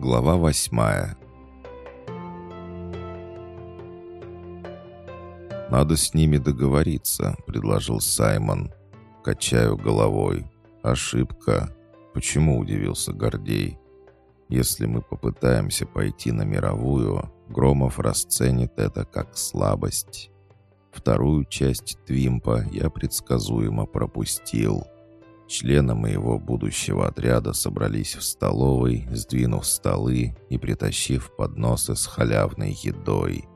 Глава восьмая «Надо с ними договориться», — предложил Саймон. Качаю головой. «Ошибка. Почему?» — удивился Гордей. «Если мы попытаемся пойти на мировую, Громов расценит это как слабость. Вторую часть Твимпа я предсказуемо пропустил». Члены моего будущего отряда собрались в столовой, сдвинув столы и притащив подносы с халявной едой.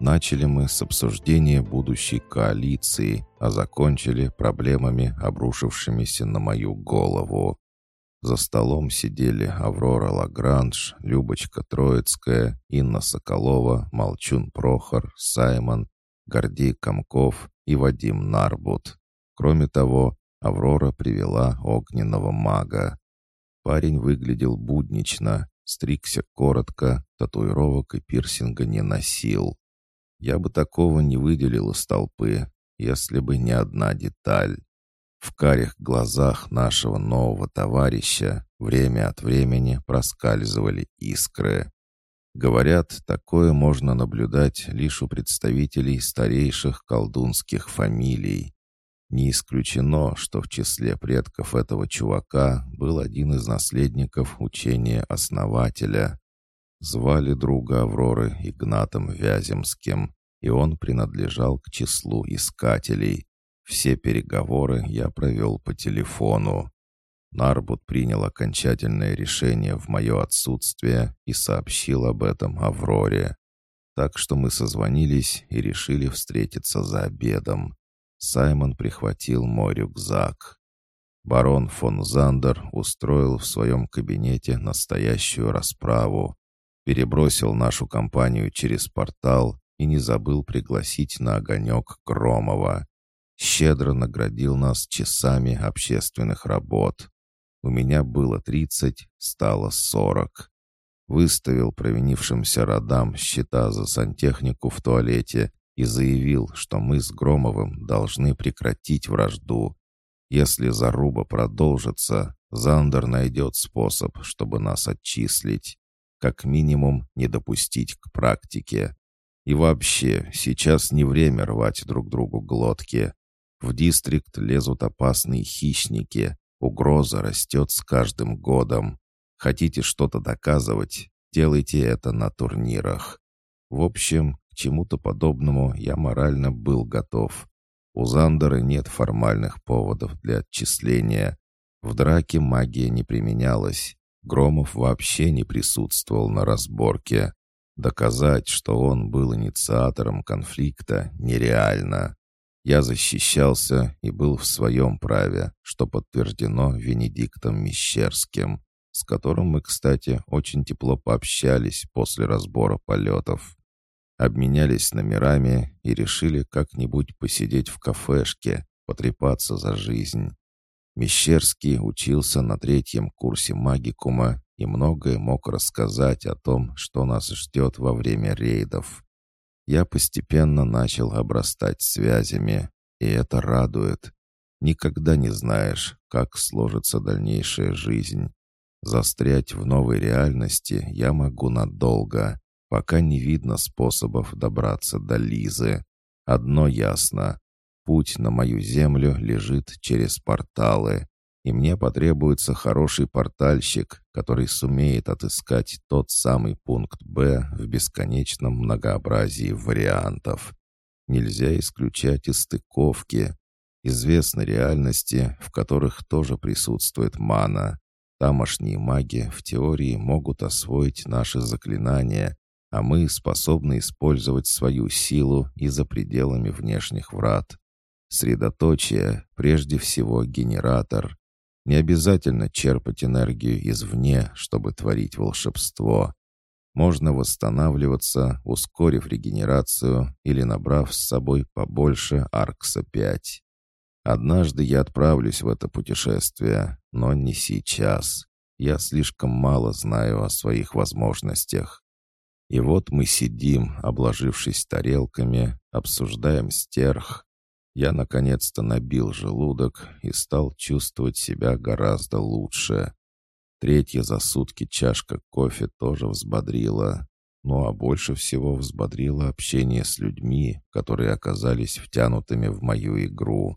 Начали мы с обсуждения будущей коалиции, а закончили проблемами, обрушившимися на мою голову. За столом сидели Аврора Лагранж, Любочка Троицкая, Инна Соколова, Молчун Прохор, Саймон, Гордей Комков и Вадим Нарбут. Кроме того, Аврора привела огненного мага. Парень выглядел буднично, стригся коротко, татуировок и пирсинга не носил. Я бы такого не выделил из толпы, если бы не одна деталь. В карих глазах нашего нового товарища время от времени проскальзывали искры. Говорят, такое можно наблюдать лишь у представителей старейших колдунских фамилий. Не исключено, что в числе предков этого чувака был один из наследников учения основателя. Звали друга Авроры Игнатом Вяземским, и он принадлежал к числу искателей. Все переговоры я провел по телефону. Нарбут принял окончательное решение в мое отсутствие и сообщил об этом Авроре. Так что мы созвонились и решили встретиться за обедом. Саймон прихватил мой рюкзак. Барон фон Зандер устроил в своем кабинете настоящую расправу, перебросил нашу компанию через портал и не забыл пригласить на огонек Громова. Щедро наградил нас часами общественных работ. У меня было тридцать, стало сорок. Выставил провинившимся родам счета за сантехнику в туалете и заявил, что мы с Громовым должны прекратить вражду. Если заруба продолжится, Зандер найдет способ, чтобы нас отчислить. Как минимум, не допустить к практике. И вообще, сейчас не время рвать друг другу глотки. В дистрикт лезут опасные хищники. Угроза растет с каждым годом. Хотите что-то доказывать? Делайте это на турнирах. В общем, к чему-то подобному я морально был готов. У Зандера нет формальных поводов для отчисления. В драке магия не применялась. Громов вообще не присутствовал на разборке. Доказать, что он был инициатором конфликта, нереально. Я защищался и был в своем праве, что подтверждено Венедиктом Мещерским, с которым мы, кстати, очень тепло пообщались после разбора полетов обменялись номерами и решили как-нибудь посидеть в кафешке, потрепаться за жизнь. Мещерский учился на третьем курсе магикума и многое мог рассказать о том, что нас ждет во время рейдов. Я постепенно начал обрастать связями, и это радует. Никогда не знаешь, как сложится дальнейшая жизнь. Застрять в новой реальности я могу надолго, Пока не видно способов добраться до Лизы. Одно ясно. Путь на мою землю лежит через порталы. И мне потребуется хороший портальщик, который сумеет отыскать тот самый пункт «Б» в бесконечном многообразии вариантов. Нельзя исключать и стыковки. Известны реальности, в которых тоже присутствует мана. Тамошние маги в теории могут освоить наши заклинания, а мы способны использовать свою силу и за пределами внешних врат. Средоточие, прежде всего генератор. Не обязательно черпать энергию извне, чтобы творить волшебство. Можно восстанавливаться, ускорив регенерацию или набрав с собой побольше Аркса-5. Однажды я отправлюсь в это путешествие, но не сейчас. Я слишком мало знаю о своих возможностях. И вот мы сидим, обложившись тарелками, обсуждаем стерх. Я наконец-то набил желудок и стал чувствовать себя гораздо лучше. Третья за сутки чашка кофе тоже взбодрила. Ну а больше всего взбодрило общение с людьми, которые оказались втянутыми в мою игру.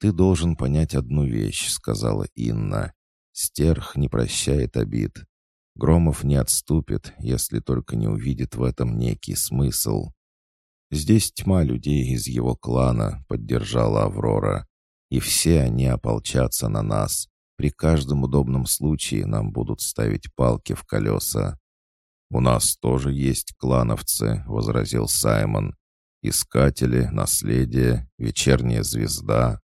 «Ты должен понять одну вещь», — сказала Инна. «Стерх не прощает обид. Громов не отступит, если только не увидит в этом некий смысл. Здесь тьма людей из его клана, поддержала Аврора. И все они ополчатся на нас. При каждом удобном случае нам будут ставить палки в колеса. «У нас тоже есть клановцы», — возразил Саймон. «Искатели, наследие, вечерняя звезда».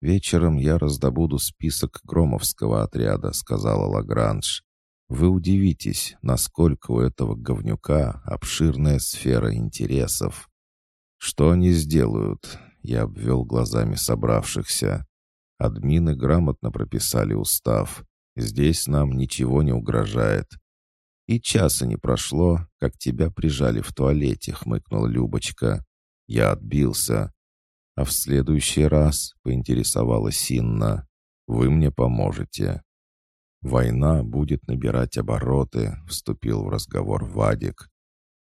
«Вечером я раздобуду список громовского отряда», — сказала Лагранж. Вы удивитесь, насколько у этого говнюка обширная сфера интересов. Что они сделают? Я обвел глазами собравшихся. Админы грамотно прописали устав. Здесь нам ничего не угрожает. И часа не прошло, как тебя прижали в туалете, хмыкнул Любочка. Я отбился. А в следующий раз, поинтересовалась Инна, вы мне поможете. «Война будет набирать обороты», — вступил в разговор Вадик.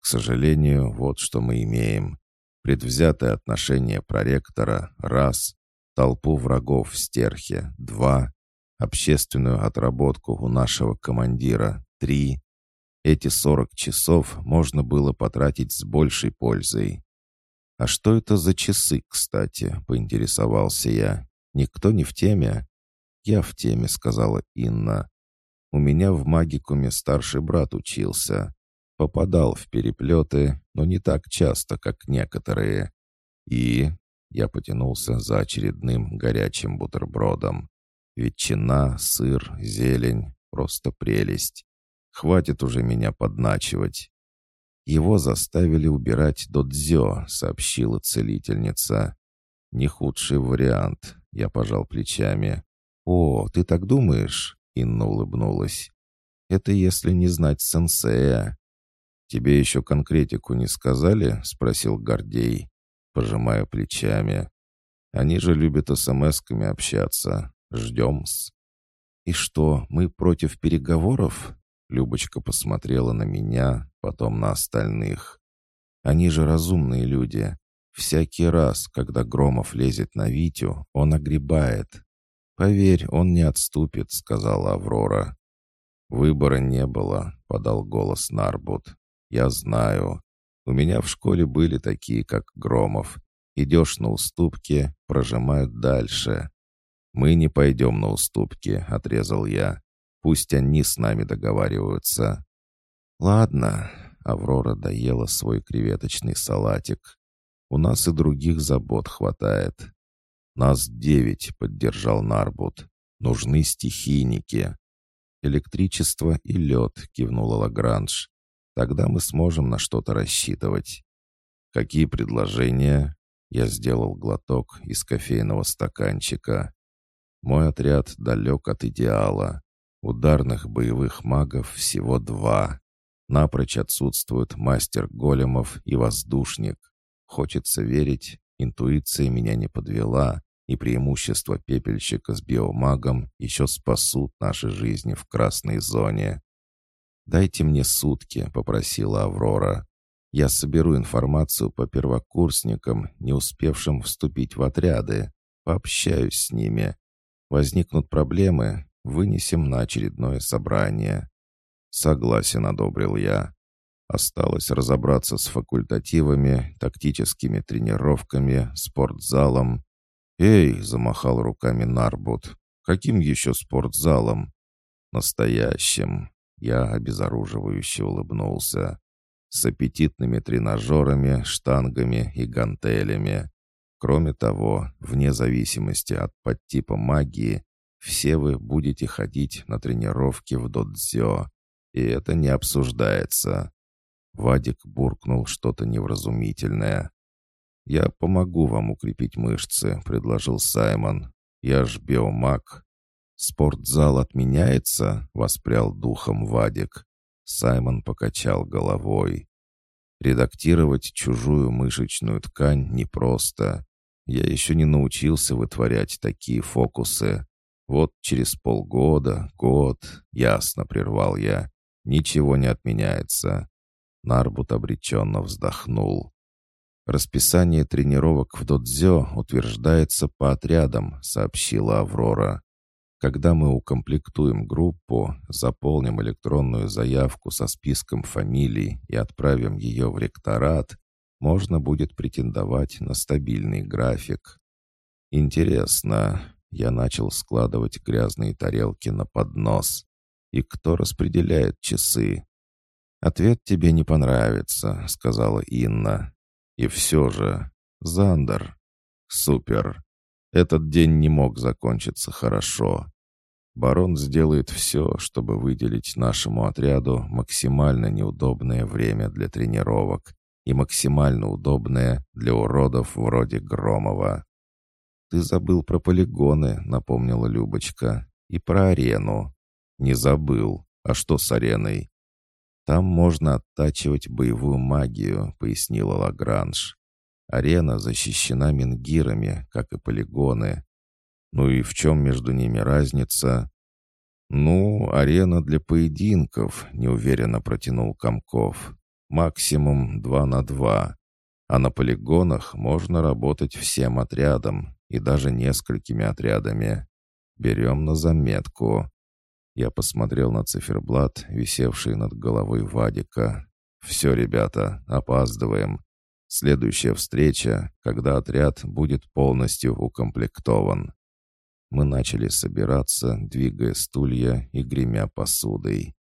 «К сожалению, вот что мы имеем. Предвзятое отношение проректора — раз, толпу врагов в стерхе — два, общественную отработку у нашего командира — три. Эти сорок часов можно было потратить с большей пользой. «А что это за часы, кстати?» — поинтересовался я. «Никто не в теме?» «Я в теме», — сказала Инна. У меня в магикуме старший брат учился. Попадал в переплеты, но не так часто, как некоторые. И я потянулся за очередным горячим бутербродом. Ветчина, сыр, зелень — просто прелесть. Хватит уже меня подначивать. Его заставили убирать додзё, сообщила целительница. Не худший вариант, я пожал плечами. О, ты так думаешь? Инна улыбнулась. «Это если не знать сенсея». «Тебе еще конкретику не сказали?» — спросил Гордей, пожимая плечами. «Они же любят смс-ками общаться. Ждем-с». «И что, мы против переговоров?» Любочка посмотрела на меня, потом на остальных. «Они же разумные люди. Всякий раз, когда Громов лезет на Витю, он огребает. «Поверь, он не отступит», — сказала Аврора. «Выбора не было», — подал голос Нарбут. «Я знаю. У меня в школе были такие, как Громов. Идешь на уступки, прожимают дальше». «Мы не пойдем на уступки», — отрезал я. «Пусть они с нами договариваются». «Ладно», — Аврора доела свой креветочный салатик. «У нас и других забот хватает. «Нас девять», — поддержал Нарбут. «Нужны стихийники». «Электричество и лед», — кивнула Лагранж. «Тогда мы сможем на что-то рассчитывать». «Какие предложения?» Я сделал глоток из кофейного стаканчика. Мой отряд далек от идеала. Ударных боевых магов всего два. Напрочь отсутствуют мастер големов и воздушник. Хочется верить, Интуиция меня не подвела, и преимущества пепельщика с биомагом еще спасут наши жизни в красной зоне. «Дайте мне сутки», — попросила Аврора. «Я соберу информацию по первокурсникам, не успевшим вступить в отряды, пообщаюсь с ними. Возникнут проблемы, вынесем на очередное собрание». «Согласен», — одобрил я. Осталось разобраться с факультативами, тактическими тренировками, спортзалом. «Эй!» — замахал руками Нарбут. «Каким еще спортзалом?» «Настоящим!» — я обезоруживающе улыбнулся. «С аппетитными тренажерами, штангами и гантелями. Кроме того, вне зависимости от подтипа магии, все вы будете ходить на тренировки в додзё, и это не обсуждается. Вадик буркнул что-то невразумительное. «Я помогу вам укрепить мышцы», — предложил Саймон. «Я ж биомаг». «Спортзал отменяется?» — воспрял духом Вадик. Саймон покачал головой. «Редактировать чужую мышечную ткань непросто. Я еще не научился вытворять такие фокусы. Вот через полгода, год, ясно прервал я. Ничего не отменяется. Нарбут обреченно вздохнул. «Расписание тренировок в додзё утверждается по отрядам», — сообщила Аврора. «Когда мы укомплектуем группу, заполним электронную заявку со списком фамилий и отправим ее в ректорат, можно будет претендовать на стабильный график». «Интересно». Я начал складывать грязные тарелки на поднос. «И кто распределяет часы?» «Ответ тебе не понравится», — сказала Инна. «И все же, Зандер, супер. Этот день не мог закончиться хорошо. Барон сделает все, чтобы выделить нашему отряду максимально неудобное время для тренировок и максимально удобное для уродов вроде Громова. «Ты забыл про полигоны», — напомнила Любочка, — «и про арену». «Не забыл. А что с ареной?» «Там можно оттачивать боевую магию», — пояснила Лагранж. «Арена защищена мингирами, как и полигоны. Ну и в чем между ними разница?» «Ну, арена для поединков», — неуверенно протянул Комков. «Максимум два на два. А на полигонах можно работать всем отрядом и даже несколькими отрядами. Берем на заметку. Я посмотрел на циферблат, висевший над головой Вадика. «Все, ребята, опаздываем. Следующая встреча, когда отряд будет полностью укомплектован». Мы начали собираться, двигая стулья и гремя посудой.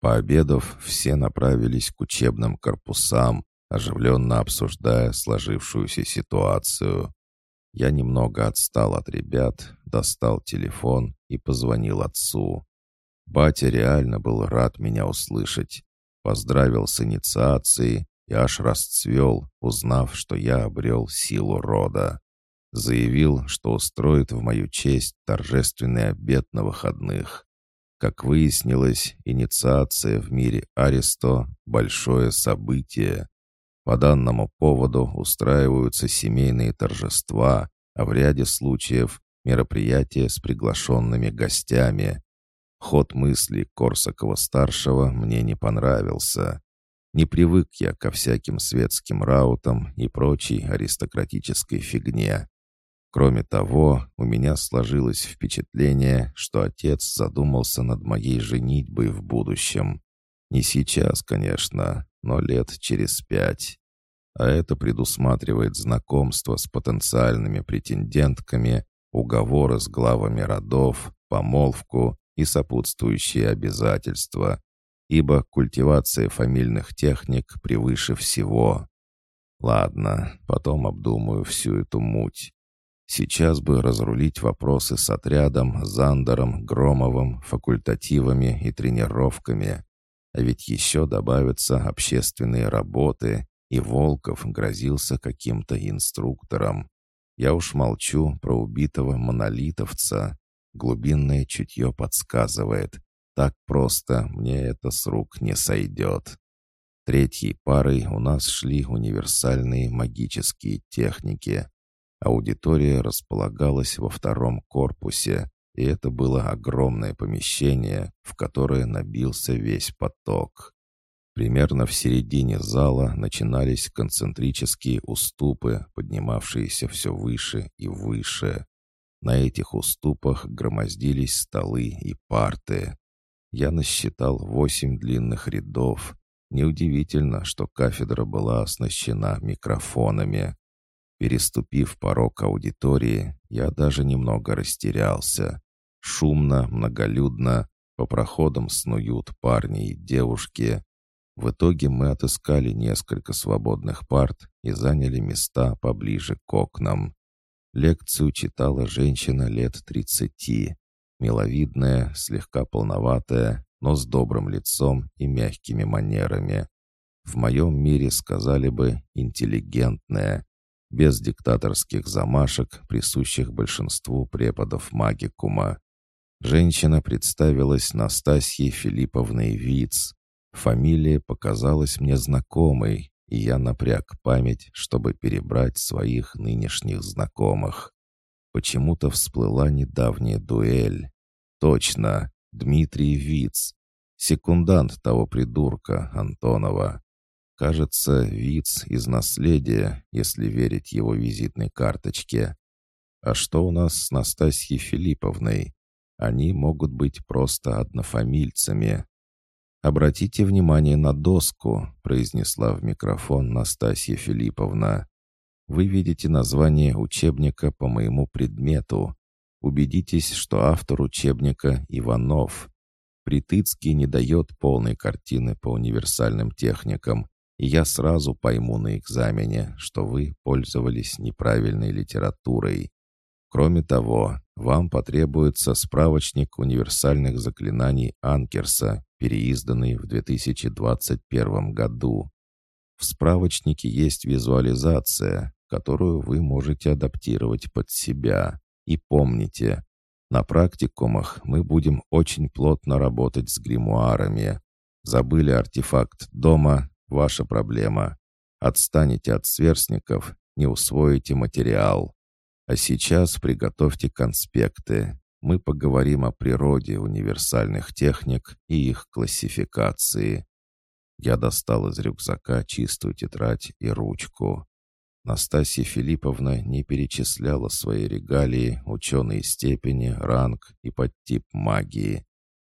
Пообедав, все направились к учебным корпусам, оживленно обсуждая сложившуюся ситуацию. Я немного отстал от ребят, достал телефон и позвонил отцу. Батя реально был рад меня услышать. Поздравил с инициацией и аж расцвел, узнав, что я обрел силу рода. Заявил, что устроит в мою честь торжественный обед на выходных. Как выяснилось, инициация в мире Аристо — большое событие. По данному поводу устраиваются семейные торжества, а в ряде случаев мероприятия с приглашенными гостями. Ход мысли Корсакова-старшего мне не понравился. Не привык я ко всяким светским раутам и прочей аристократической фигне. Кроме того, у меня сложилось впечатление, что отец задумался над моей женитьбой в будущем. Не сейчас, конечно, но лет через пять. А это предусматривает знакомство с потенциальными претендентками, уговоры с главами родов, помолвку и сопутствующие обязательства, ибо культивация фамильных техник превыше всего. Ладно, потом обдумаю всю эту муть. Сейчас бы разрулить вопросы с отрядом, Зандером, Громовым, факультативами и тренировками. А ведь еще добавятся общественные работы, и Волков грозился каким-то инструктором. Я уж молчу про убитого монолитовца. Глубинное чутье подсказывает. Так просто мне это с рук не сойдет. Третьей парой у нас шли универсальные магические техники. Аудитория располагалась во втором корпусе, и это было огромное помещение, в которое набился весь поток. Примерно в середине зала начинались концентрические уступы, поднимавшиеся все выше и выше. На этих уступах громоздились столы и парты. Я насчитал восемь длинных рядов. Неудивительно, что кафедра была оснащена микрофонами. Переступив порог аудитории, я даже немного растерялся. Шумно, многолюдно, по проходам снуют парни и девушки. В итоге мы отыскали несколько свободных парт и заняли места поближе к окнам. Лекцию читала женщина лет тридцати, миловидная, слегка полноватая, но с добрым лицом и мягкими манерами. В моем мире сказали бы «интеллигентная», без диктаторских замашек, присущих большинству преподов магикума. Женщина представилась Настасьей Филипповной Виц. Фамилия показалась мне знакомой, и я напряг память, чтобы перебрать своих нынешних знакомых. Почему-то всплыла недавняя дуэль. Точно, Дмитрий Виц, секундант того придурка, Антонова. Кажется, Виц из наследия, если верить его визитной карточке. А что у нас с Настасьей Филипповной? Они могут быть просто однофамильцами. «Обратите внимание на доску», — произнесла в микрофон Настасья Филипповна. «Вы видите название учебника по моему предмету. Убедитесь, что автор учебника Иванов. Притыцкий не дает полной картины по универсальным техникам, и я сразу пойму на экзамене, что вы пользовались неправильной литературой. Кроме того, вам потребуется справочник универсальных заклинаний Анкерса, переизданный в 2021 году. В справочнике есть визуализация, которую вы можете адаптировать под себя. И помните, на практикумах мы будем очень плотно работать с гримуарами. Забыли артефакт дома – ваша проблема. Отстанете от сверстников, не усвоите материал. А сейчас приготовьте конспекты. Мы поговорим о природе универсальных техник и их классификации. Я достал из рюкзака чистую тетрадь и ручку. Настасья Филипповна не перечисляла свои регалии, ученые степени, ранг и подтип магии.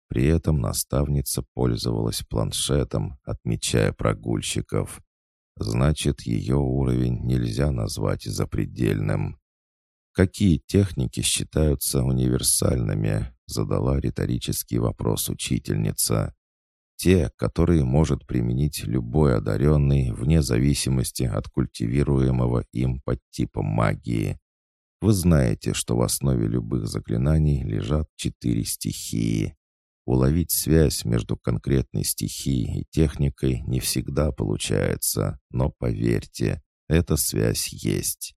При этом наставница пользовалась планшетом, отмечая прогульщиков. Значит, ее уровень нельзя назвать запредельным. «Какие техники считаются универсальными?» — задала риторический вопрос учительница. «Те, которые может применить любой одаренный вне зависимости от культивируемого им подтипа магии. Вы знаете, что в основе любых заклинаний лежат четыре стихии. Уловить связь между конкретной стихией и техникой не всегда получается, но поверьте, эта связь есть.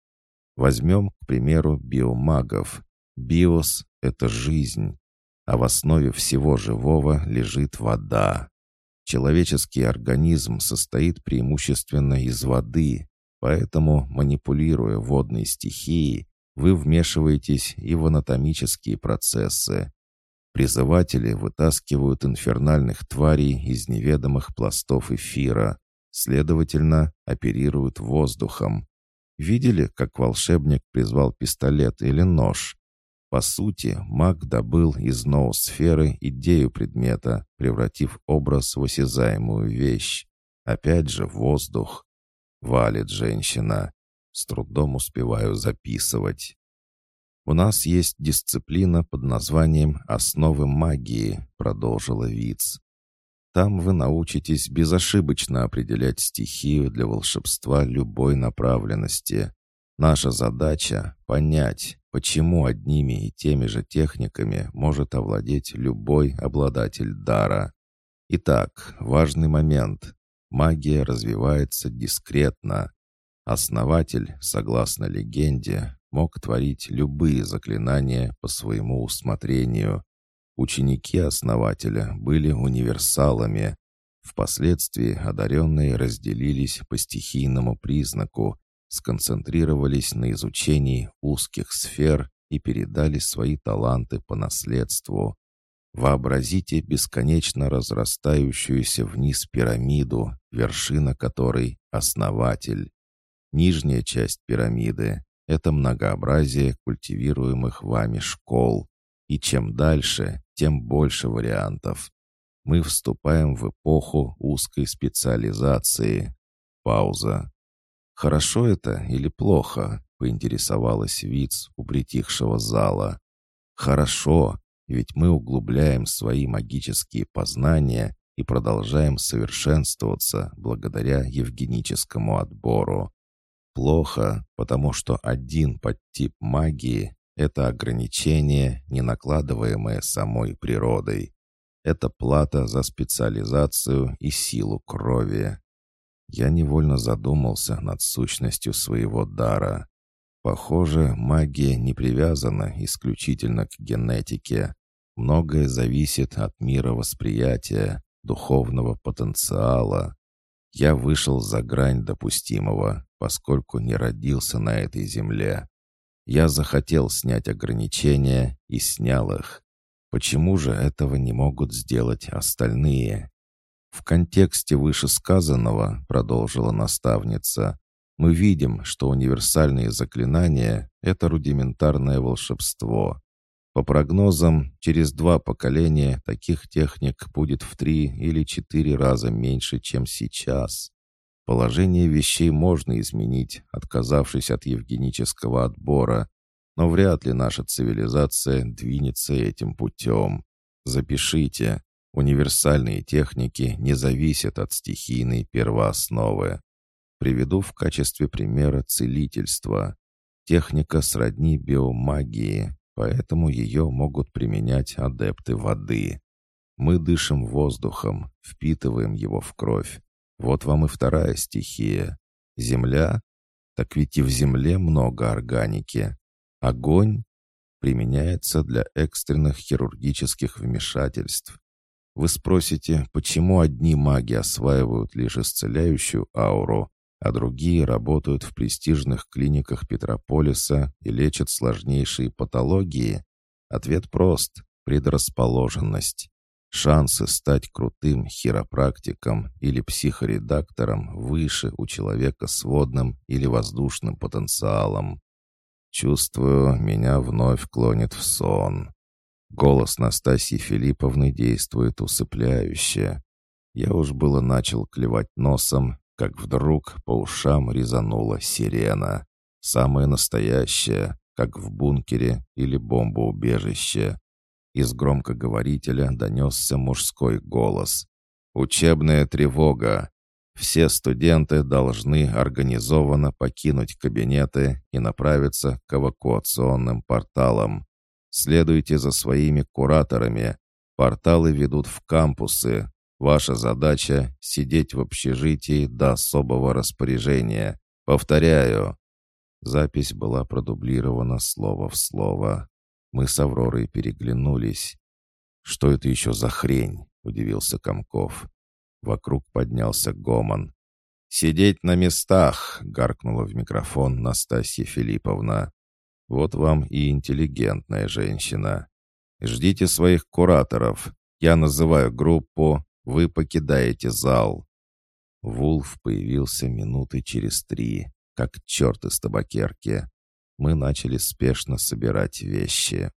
Возьмем, к примеру, биомагов. Биос — это жизнь, а в основе всего живого лежит вода. Человеческий организм состоит преимущественно из воды, поэтому, манипулируя водной стихией, вы вмешиваетесь и в анатомические процессы. Призыватели вытаскивают инфернальных тварей из неведомых пластов эфира, следовательно, оперируют воздухом, Видели, как волшебник призвал пистолет или нож? По сути, маг добыл из ноосферы идею предмета, превратив образ в осязаемую вещь. Опять же, воздух. Валит женщина. С трудом успеваю записывать. «У нас есть дисциплина под названием «Основы магии», — продолжила Виц. Там вы научитесь безошибочно определять стихию для волшебства любой направленности. Наша задача — понять, почему одними и теми же техниками может овладеть любой обладатель дара. Итак, важный момент. Магия развивается дискретно. Основатель, согласно легенде, мог творить любые заклинания по своему усмотрению, Ученики основателя были универсалами. Впоследствии одаренные разделились по стихийному признаку, сконцентрировались на изучении узких сфер и передали свои таланты по наследству. Вообразите бесконечно разрастающуюся вниз пирамиду, вершина которой — основатель. Нижняя часть пирамиды — это многообразие культивируемых вами школ. И чем дальше, тем больше вариантов. Мы вступаем в эпоху узкой специализации. Пауза. «Хорошо это или плохо?» — поинтересовалась Виц у притихшего зала. «Хорошо, ведь мы углубляем свои магические познания и продолжаем совершенствоваться благодаря евгеническому отбору. Плохо, потому что один подтип магии это ограничение, не накладываемое самой природой. Это плата за специализацию и силу крови. Я невольно задумался над сущностью своего дара. Похоже, магия не привязана исключительно к генетике. Многое зависит от мира восприятия, духовного потенциала. Я вышел за грань допустимого, поскольку не родился на этой земле. Я захотел снять ограничения и снял их. Почему же этого не могут сделать остальные? В контексте вышесказанного, продолжила наставница, мы видим, что универсальные заклинания — это рудиментарное волшебство. По прогнозам, через два поколения таких техник будет в три или четыре раза меньше, чем сейчас. Положение вещей можно изменить, отказавшись от евгенического отбора, но вряд ли наша цивилизация двинется этим путем. Запишите, универсальные техники не зависят от стихийной первоосновы. Приведу в качестве примера целительство. Техника сродни биомагии, поэтому ее могут применять адепты воды. Мы дышим воздухом, впитываем его в кровь. Вот вам и вторая стихия. Земля? Так ведь и в земле много органики. Огонь применяется для экстренных хирургических вмешательств. Вы спросите, почему одни маги осваивают лишь исцеляющую ауру, а другие работают в престижных клиниках Петрополиса и лечат сложнейшие патологии? Ответ прост – предрасположенность. Шансы стать крутым хиропрактиком или психоредактором выше у человека с водным или воздушным потенциалом. Чувствую, меня вновь клонит в сон. Голос Настасьи Филипповны действует усыпляюще. Я уж было начал клевать носом, как вдруг по ушам резанула сирена. Самая настоящая, как в бункере или бомбоубежище. Из громкоговорителя донесся мужской голос. «Учебная тревога! Все студенты должны организованно покинуть кабинеты и направиться к эвакуационным порталам. Следуйте за своими кураторами. Порталы ведут в кампусы, Ваша задача — сидеть в общежитии до особого распоряжения. Повторяю». Запись была продублирована слово в слово. Мы с Авророй переглянулись. «Что это еще за хрень?» — удивился Комков. Вокруг поднялся гомон. «Сидеть на местах!» — гаркнула в микрофон Настасья Филипповна. «Вот вам и интеллигентная женщина. Ждите своих кураторов. Я называю группу, вы покидаете зал». Вулф появился минуты через три, как черт из табакерки. Мы начали спешно собирать вещи.